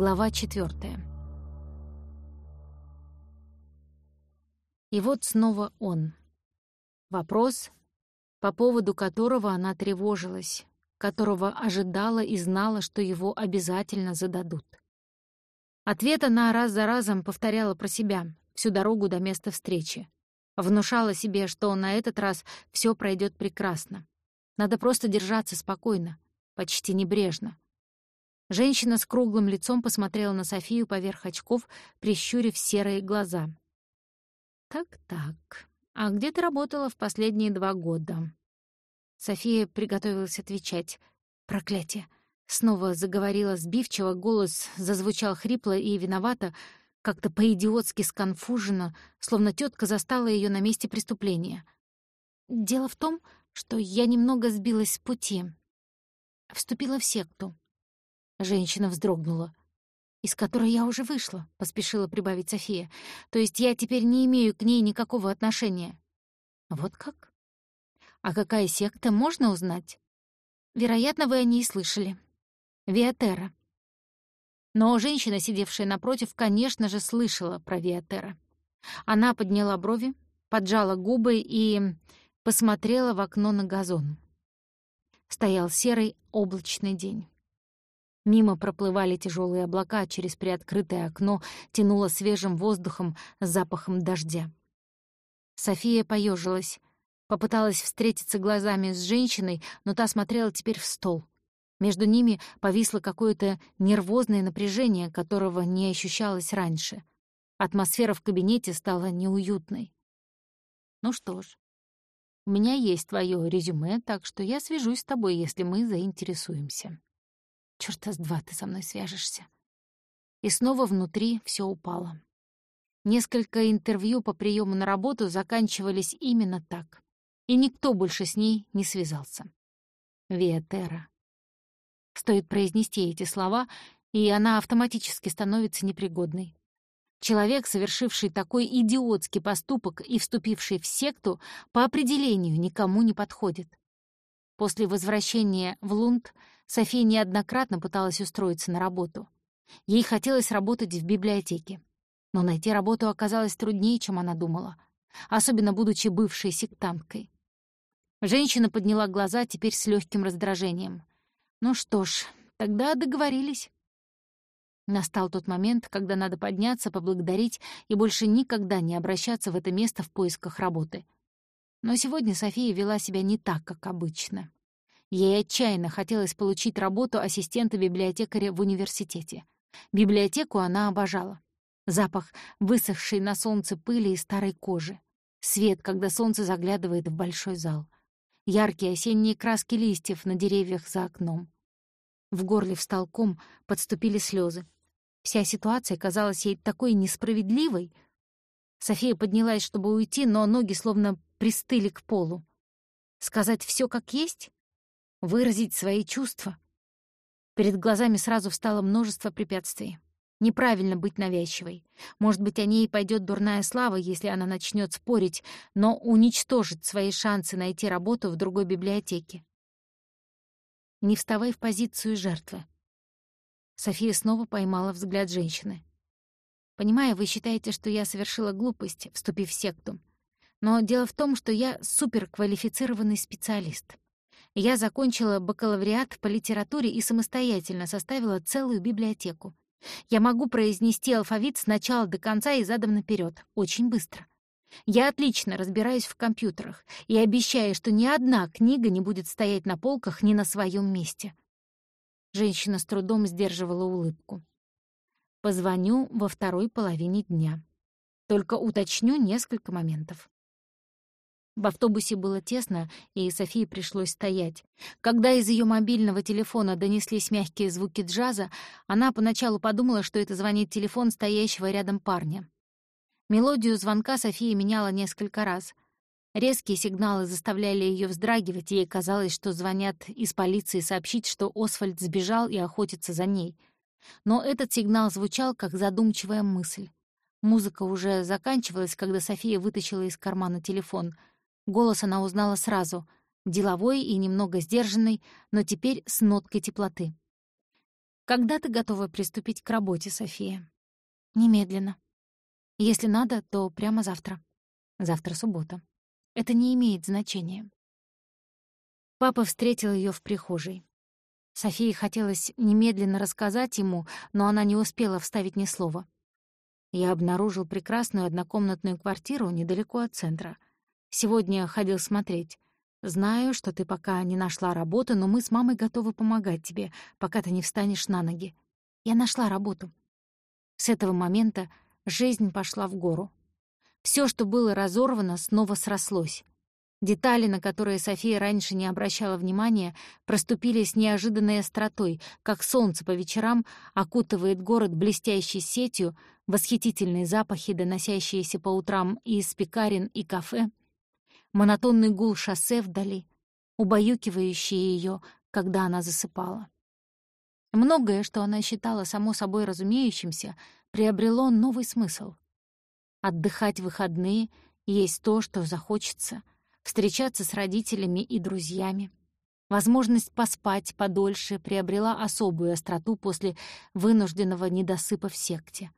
Глава четвертая. И вот снова он. Вопрос, по поводу которого она тревожилась, которого ожидала и знала, что его обязательно зададут. Ответ она раз за разом повторяла про себя всю дорогу до места встречи. Внушала себе, что на этот раз все пройдет прекрасно. Надо просто держаться спокойно, почти небрежно. Женщина с круглым лицом посмотрела на Софию поверх очков, прищурив серые глаза. «Так-так, а где ты работала в последние два года?» София приготовилась отвечать. «Проклятие!» Снова заговорила сбивчиво, голос зазвучал хрипло и виновато, как-то по-идиотски сконфуженно, словно тетка застала ее на месте преступления. «Дело в том, что я немного сбилась с пути. Вступила в секту. Женщина вздрогнула. «Из которой я уже вышла», — поспешила прибавить София. «То есть я теперь не имею к ней никакого отношения». «Вот как? А какая секта, можно узнать?» «Вероятно, вы о ней слышали. Виатера». Но женщина, сидевшая напротив, конечно же, слышала про Виатера. Она подняла брови, поджала губы и посмотрела в окно на газон. Стоял серый облачный день. Мимо проплывали тяжелые облака, через приоткрытое окно тянуло свежим воздухом с запахом дождя. София поежилась, попыталась встретиться глазами с женщиной, но та смотрела теперь в стол. Между ними повисло какое-то нервозное напряжение, которого не ощущалось раньше. Атмосфера в кабинете стала неуютной. «Ну что ж, у меня есть твое резюме, так что я свяжусь с тобой, если мы заинтересуемся». Чёрта с два ты со мной свяжешься. И снова внутри все упало. Несколько интервью по приему на работу заканчивались именно так. И никто больше с ней не связался. Виатера. Стоит произнести эти слова, и она автоматически становится непригодной. Человек, совершивший такой идиотский поступок и вступивший в секту, по определению никому не подходит. После возвращения в Лунд София неоднократно пыталась устроиться на работу. Ей хотелось работать в библиотеке. Но найти работу оказалось труднее, чем она думала, особенно будучи бывшей сектанткой. Женщина подняла глаза теперь с легким раздражением. «Ну что ж, тогда договорились». Настал тот момент, когда надо подняться, поблагодарить и больше никогда не обращаться в это место в поисках работы. Но сегодня София вела себя не так, как обычно. Ей отчаянно хотелось получить работу ассистента-библиотекаря в университете. Библиотеку она обожала. Запах высохшей на солнце пыли и старой кожи. Свет, когда солнце заглядывает в большой зал. Яркие осенние краски листьев на деревьях за окном. В горле встал ком, подступили слезы. Вся ситуация казалась ей такой несправедливой. София поднялась, чтобы уйти, но ноги словно пристыли к полу. Сказать все как есть? Выразить свои чувства. Перед глазами сразу встало множество препятствий. Неправильно быть навязчивой. Может быть, о ней пойдет дурная слава, если она начнет спорить, но уничтожит свои шансы найти работу в другой библиотеке. Не вставай в позицию жертвы. София снова поймала взгляд женщины. «Понимаю, вы считаете, что я совершила глупость, вступив в секту. Но дело в том, что я суперквалифицированный специалист. Я закончила бакалавриат по литературе и самостоятельно составила целую библиотеку. Я могу произнести алфавит с начала до конца и задом наперед, очень быстро. Я отлично разбираюсь в компьютерах и обещаю, что ни одна книга не будет стоять на полках ни на своем месте. Женщина с трудом сдерживала улыбку. Позвоню во второй половине дня. Только уточню несколько моментов. В автобусе было тесно, и Софии пришлось стоять. Когда из ее мобильного телефона донеслись мягкие звуки джаза, она поначалу подумала, что это звонит телефон стоящего рядом парня. Мелодию звонка София меняла несколько раз. Резкие сигналы заставляли ее вздрагивать, ей казалось, что звонят из полиции сообщить, что Освальд сбежал и охотится за ней. Но этот сигнал звучал, как задумчивая мысль. Музыка уже заканчивалась, когда София вытащила из кармана телефон — Голос она узнала сразу, деловой и немного сдержанный, но теперь с ноткой теплоты. «Когда ты готова приступить к работе, София?» «Немедленно. Если надо, то прямо завтра. Завтра суббота. Это не имеет значения». Папа встретил ее в прихожей. Софии хотелось немедленно рассказать ему, но она не успела вставить ни слова. Я обнаружил прекрасную однокомнатную квартиру недалеко от центра. Сегодня ходил смотреть. Знаю, что ты пока не нашла работу, но мы с мамой готовы помогать тебе, пока ты не встанешь на ноги. Я нашла работу. С этого момента жизнь пошла в гору. Все, что было разорвано, снова срослось. Детали, на которые София раньше не обращала внимания, проступили с неожиданной остротой, как солнце по вечерам окутывает город блестящей сетью, восхитительные запахи, доносящиеся по утрам из пекарен и кафе, монотонный гул шоссе вдали, убаюкивающий ее, когда она засыпала. Многое, что она считала само собой разумеющимся, приобрело новый смысл. Отдыхать в выходные — есть то, что захочется, встречаться с родителями и друзьями. Возможность поспать подольше приобрела особую остроту после вынужденного недосыпа в секте.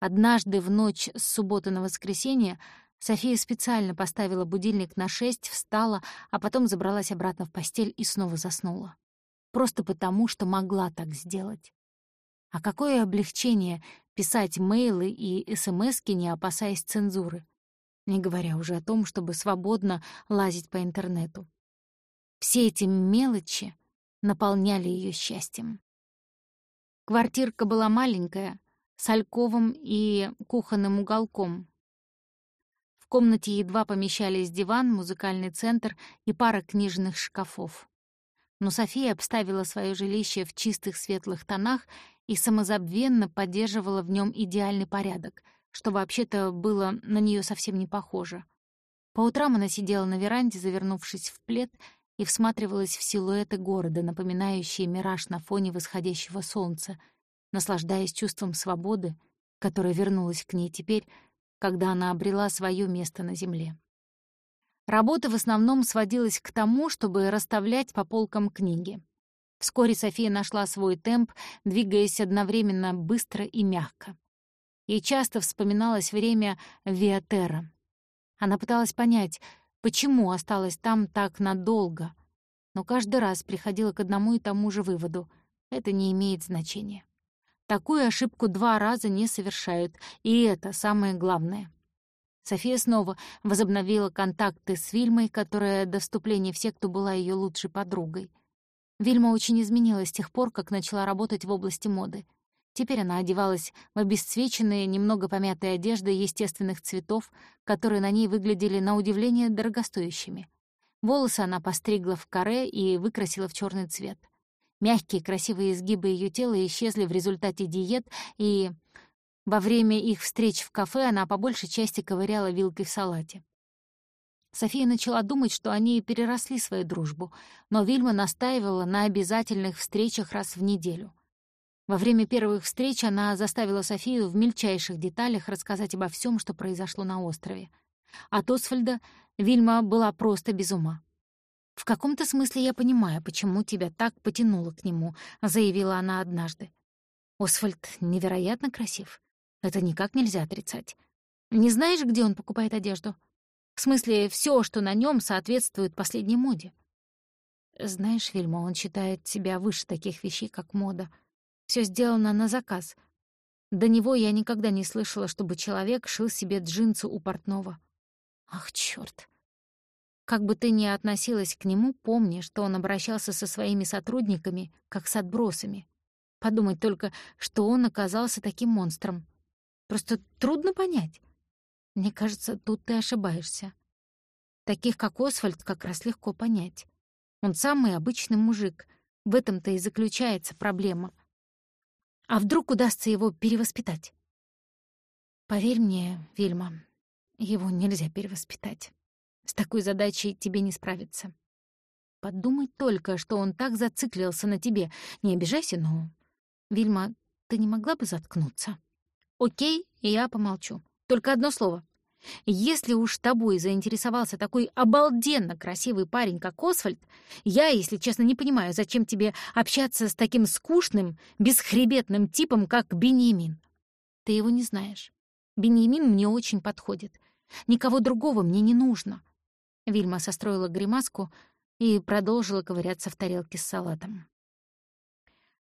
Однажды в ночь с субботы на воскресенье София специально поставила будильник на шесть, встала, а потом забралась обратно в постель и снова заснула. Просто потому, что могла так сделать. А какое облегчение писать мейлы и СМСки, не опасаясь цензуры, не говоря уже о том, чтобы свободно лазить по интернету. Все эти мелочи наполняли ее счастьем. Квартирка была маленькая, с альковом и кухонным уголком, комнате едва помещались диван, музыкальный центр и пара книжных шкафов. Но София обставила свое жилище в чистых светлых тонах и самозабвенно поддерживала в нем идеальный порядок, что вообще-то было на нее совсем не похоже. По утрам она сидела на веранде, завернувшись в плед, и всматривалась в силуэты города, напоминающие мираж на фоне восходящего солнца, наслаждаясь чувством свободы, которое вернулось к ней теперь, когда она обрела свое место на земле. Работа в основном сводилась к тому, чтобы расставлять по полкам книги. Вскоре София нашла свой темп, двигаясь одновременно быстро и мягко. Ей часто вспоминалось время Виатера. Она пыталась понять, почему осталась там так надолго, но каждый раз приходила к одному и тому же выводу — это не имеет значения. Такую ошибку два раза не совершают, и это самое главное. София снова возобновила контакты с Вильмой, которая до вступления в секту была ее лучшей подругой. Вильма очень изменилась с тех пор, как начала работать в области моды. Теперь она одевалась в обесцвеченные, немного помятые одежды естественных цветов, которые на ней выглядели на удивление дорогостоящими. Волосы она постригла в каре и выкрасила в черный цвет. Мягкие, красивые изгибы ее тела исчезли в результате диет, и во время их встреч в кафе она по большей части ковыряла вилкой в салате. София начала думать, что они переросли свою дружбу, но Вильма настаивала на обязательных встречах раз в неделю. Во время первых встреч она заставила Софию в мельчайших деталях рассказать обо всем, что произошло на острове. От Освальда Вильма была просто без ума. «В каком-то смысле я понимаю, почему тебя так потянуло к нему», — заявила она однажды. «Освальд невероятно красив. Это никак нельзя отрицать. Не знаешь, где он покупает одежду? В смысле, все, что на нем соответствует последней моде. Знаешь, Вильма, он считает себя выше таких вещей, как мода. Все сделано на заказ. До него я никогда не слышала, чтобы человек шил себе джинсы у портного. Ах, чёрт. Как бы ты ни относилась к нему, помни, что он обращался со своими сотрудниками, как с отбросами. Подумать только, что он оказался таким монстром. Просто трудно понять. Мне кажется, тут ты ошибаешься. Таких, как Освальд, как раз легко понять. Он самый обычный мужик. В этом-то и заключается проблема. А вдруг удастся его перевоспитать? Поверь мне, Вильма, его нельзя перевоспитать. С такой задачей тебе не справиться. Подумай только, что он так зациклился на тебе. Не обижайся, но... Вильма, ты не могла бы заткнуться? Окей, я помолчу. Только одно слово. Если уж тобой заинтересовался такой обалденно красивый парень, как Освальд, я, если честно, не понимаю, зачем тебе общаться с таким скучным, бесхребетным типом, как Беньямин. Ты его не знаешь. Беньямин мне очень подходит. Никого другого мне не нужно. Вильма состроила гримаску и продолжила ковыряться в тарелке с салатом.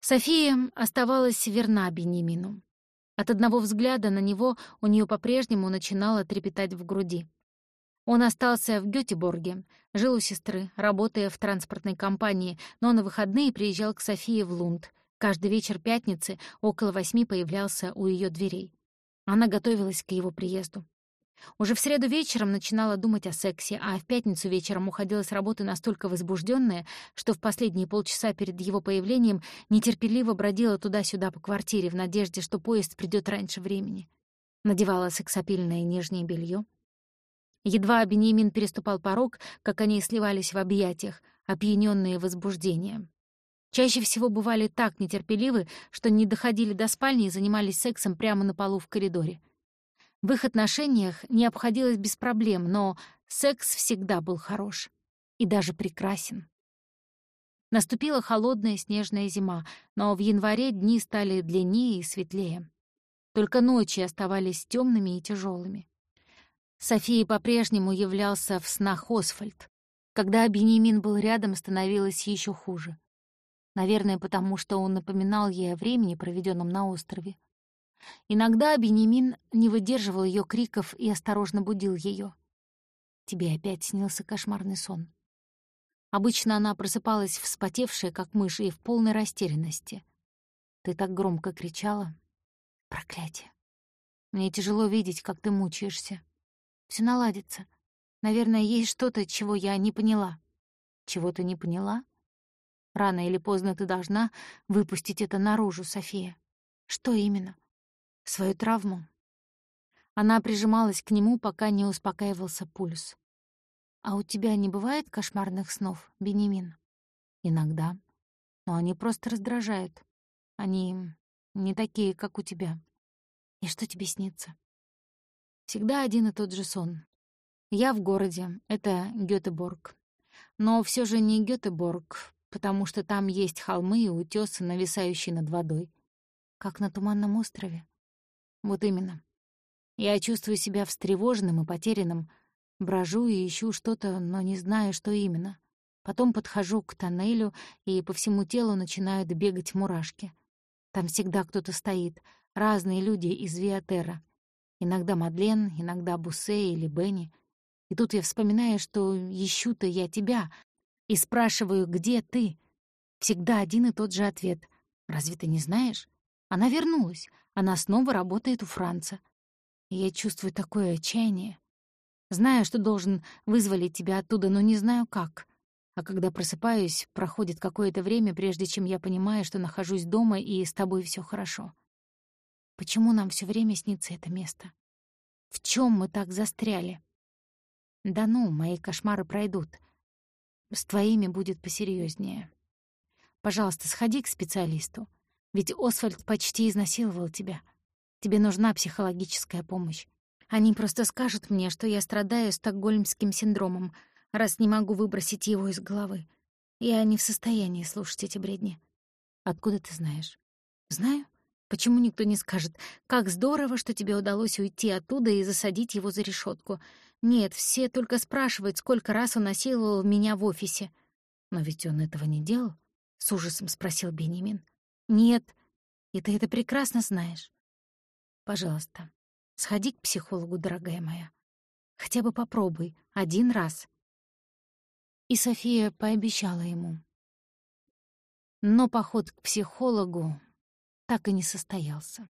София оставалась верна Беньямину. От одного взгляда на него у нее по-прежнему начинало трепетать в груди. Он остался в Гётеборге, жил у сестры, работая в транспортной компании, но на выходные приезжал к Софии в Лунд. Каждый вечер пятницы около восьми появлялся у ее дверей. Она готовилась к его приезду. Уже в среду вечером начинала думать о сексе, а в пятницу вечером уходила с работы настолько возбужденная, что в последние полчаса перед его появлением нетерпеливо бродила туда-сюда по квартире в надежде, что поезд придет раньше времени. Надевала сексапильное нижнее белье. Едва Бенемин переступал порог, как они сливались в объятиях, опьянённые возбуждением. Чаще всего бывали так нетерпеливы, что не доходили до спальни и занимались сексом прямо на полу в коридоре. В их отношениях не обходилось без проблем, но секс всегда был хорош и даже прекрасен. Наступила холодная снежная зима, но в январе дни стали длиннее и светлее. Только ночи оставались темными и тяжелыми. Софии по-прежнему являлся в снах Освальд. Когда Бенемин был рядом, становилось еще хуже. Наверное, потому что он напоминал ей о времени, проведенном на острове. Иногда Бенемин не выдерживал ее криков и осторожно будил ее. «Тебе опять снился кошмарный сон». Обычно она просыпалась вспотевшая, как мышь, и в полной растерянности. «Ты так громко кричала?» «Проклятие! Мне тяжело видеть, как ты мучаешься. Все наладится. Наверное, есть что-то, чего я не поняла». «Чего ты не поняла?» «Рано или поздно ты должна выпустить это наружу, София». «Что именно?» Свою травму. Она прижималась к нему, пока не успокаивался пульс. «А у тебя не бывает кошмарных снов, Бенемин?» «Иногда. Но они просто раздражают. Они не такие, как у тебя. И что тебе снится?» «Всегда один и тот же сон. Я в городе, это Гётеборг. Но все же не Гётеборг, потому что там есть холмы и утёсы, нависающие над водой. Как на Туманном острове. Вот именно. Я чувствую себя встревоженным и потерянным, брожу и ищу что-то, но не знаю, что именно. Потом подхожу к тоннелю, и по всему телу начинают бегать мурашки. Там всегда кто-то стоит, разные люди из Виатера. Иногда Мадлен, иногда Буссе или Бенни. И тут я вспоминаю, что ищу-то я тебя, и спрашиваю, где ты? Всегда один и тот же ответ. Разве ты не знаешь? Она вернулась. Она снова работает у Франца. Я чувствую такое отчаяние. Знаю, что должен вызволить тебя оттуда, но не знаю как. А когда просыпаюсь, проходит какое-то время, прежде чем я понимаю, что нахожусь дома и с тобой все хорошо. Почему нам все время снится это место? В чем мы так застряли? Да ну, мои кошмары пройдут. С твоими будет посерьезнее. Пожалуйста, сходи к специалисту. Ведь Освальд почти изнасиловал тебя. Тебе нужна психологическая помощь. Они просто скажут мне, что я страдаю стокгольмским синдромом, раз не могу выбросить его из головы. Я не в состоянии слушать эти бредни. Откуда ты знаешь? Знаю. Почему никто не скажет, как здорово, что тебе удалось уйти оттуда и засадить его за решетку? Нет, все только спрашивают, сколько раз он насиловал меня в офисе. Но ведь он этого не делал, — с ужасом спросил Бенемин. Нет, и ты это прекрасно знаешь. Пожалуйста, сходи к психологу, дорогая моя. Хотя бы попробуй, один раз. И София пообещала ему. Но поход к психологу так и не состоялся.